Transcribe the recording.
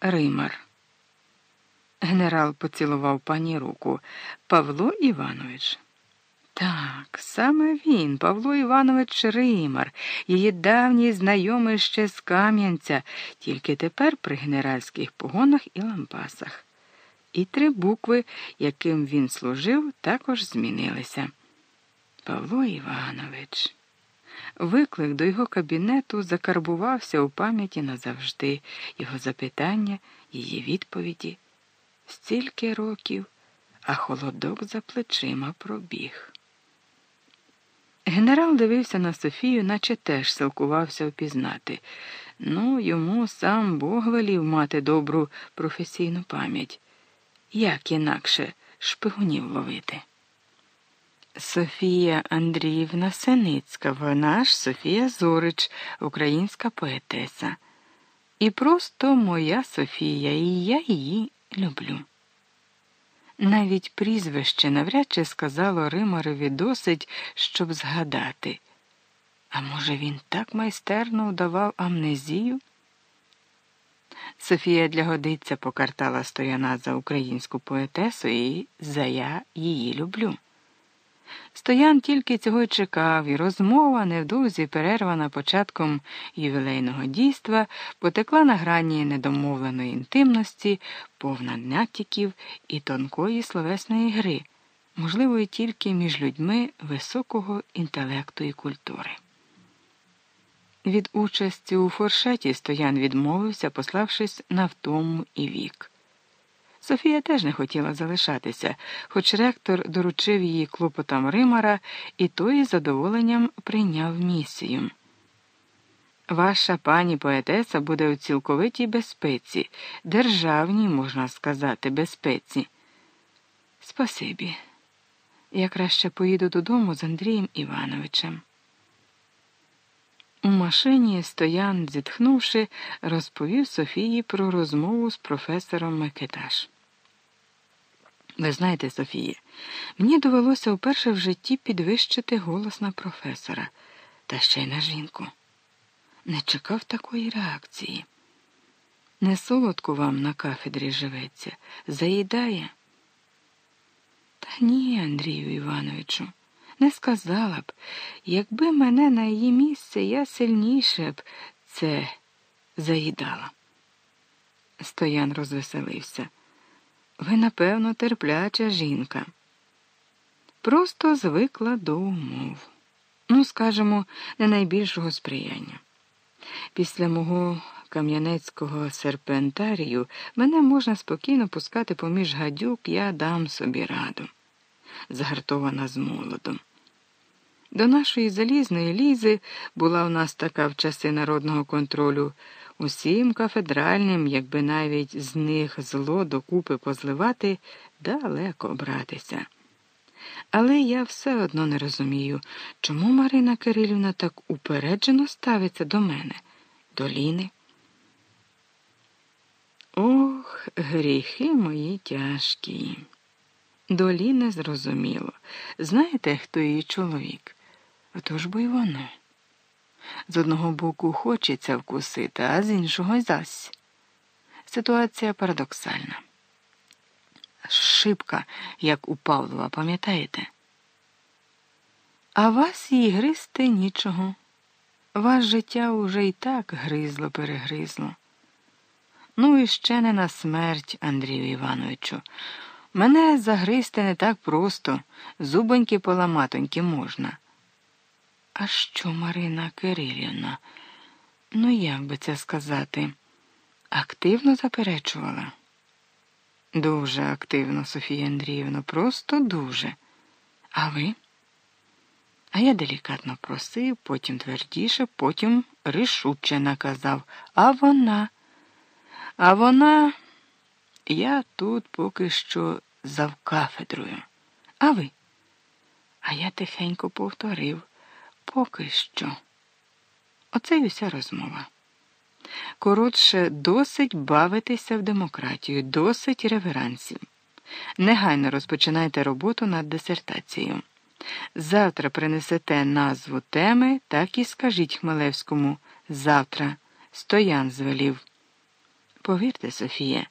Римар. Генерал поцілував пані руку. Павло Іванович. Так, саме він, Павло Іванович Римар, її давній знайомий ще з Кам'янця, тільки тепер при генеральських погонах і лампасах. І три букви, яким він служив, також змінилися. Павло Іванович. Виклик до його кабінету закарбувався у пам'яті назавжди, його запитання, її відповіді. Стільки років, а холодок за плечима пробіг. Генерал дивився на Софію, наче теж силкувався впізнати. Ну, йому сам Бог велів мати добру професійну пам'ять. Як інакше шпигунів ловити? Софія Андріївна Синицька, вона ж Софія Зорич, українська поетеса. І просто моя Софія, і я її люблю. Навіть прізвище навряд чи сказало Римарові досить, щоб згадати. А може, він так майстерно удавав амнезію? Софія для годиця покартала стояна за українську поетесу і за я її люблю. Стоян тільки цього й чекав, і розмова, невдовзі перервана початком ювілейного дійства, потекла на грані недомовленої інтимності, повна натяків і тонкої словесної гри, можливої тільки між людьми високого інтелекту і культури. Від участі у форшеті стоян відмовився, пославшись на втому і вік. Софія теж не хотіла залишатися, хоч ректор доручив її клопотам Римара, і той із задоволенням прийняв місію. Ваша пані поетеса буде у цілковитій безпеці, державній, можна сказати, безпеці. Спасибі. Я краще поїду додому з Андрієм Івановичем. У машині стоян, зітхнувши, розповів Софії про розмову з професором Микиташ. Ви знаєте, Софія, мені довелося вперше в житті підвищити голос на професора, та ще й на жінку. Не чекав такої реакції. Не солодко вам на кафедрі живеться, заїдає. Та ні, Андрію Івановичу, не сказала б, якби мене на її місце, я сильніше б це заїдала. Стоян розвеселився. Ви, напевно, терпляча жінка. Просто звикла до умов. Ну, скажімо, не найбільшого сприяння. Після мого кам'янецького серпентарію мене можна спокійно пускати поміж гадюк, я дам собі раду, загартована з молодом. До нашої залізної лізи була у нас така в часи народного контролю. Усім кафедральним, якби навіть з них зло докупи позливати, далеко братися. Але я все одно не розумію, чому Марина Кирилівна так упереджено ставиться до мене, до Ліни. Ох, гріхи мої тяжкі. До Ліни зрозуміло. Знаєте, хто її чоловік? Отож бо й воно. З одного боку хочеться вкусити, а з іншого зась. Ситуація парадоксальна. Шибка, як у Павлова, пам'ятаєте? А вас їй гризти нічого. Вас життя уже і так гризло, перегризло. Ну і ще не на смерть, Андрію Івановичу. Мене загризти не так просто, зубоньки поламатоньки можна. А що Марина Кирилівна? Ну, як би це сказати, активно заперечувала? Дуже активно, Софія Андріївна, просто дуже. А ви? А я делікатно просив, потім твердіше, потім рішуче наказав. А вона, а вона, я тут поки що завкафедрою. А ви? А я тихенько повторив. Поки що. Оце й уся розмова. Коротше, досить бавитися в демократію, досить реверансів. Негайно розпочинайте роботу над дисертацією. Завтра принесете назву теми, так і скажіть Хмелевському завтра. Стоян звелів. Повірте, Софія,